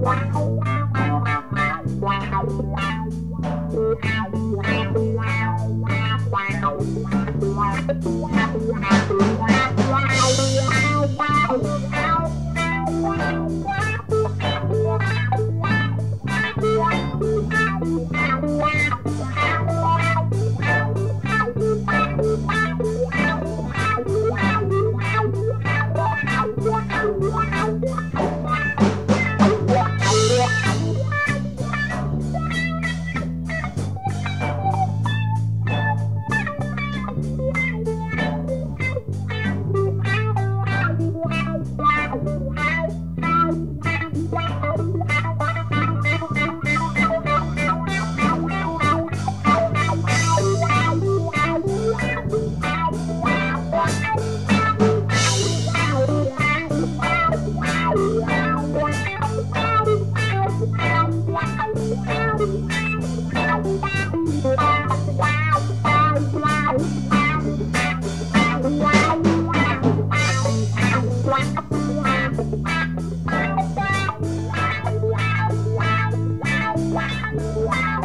Wow.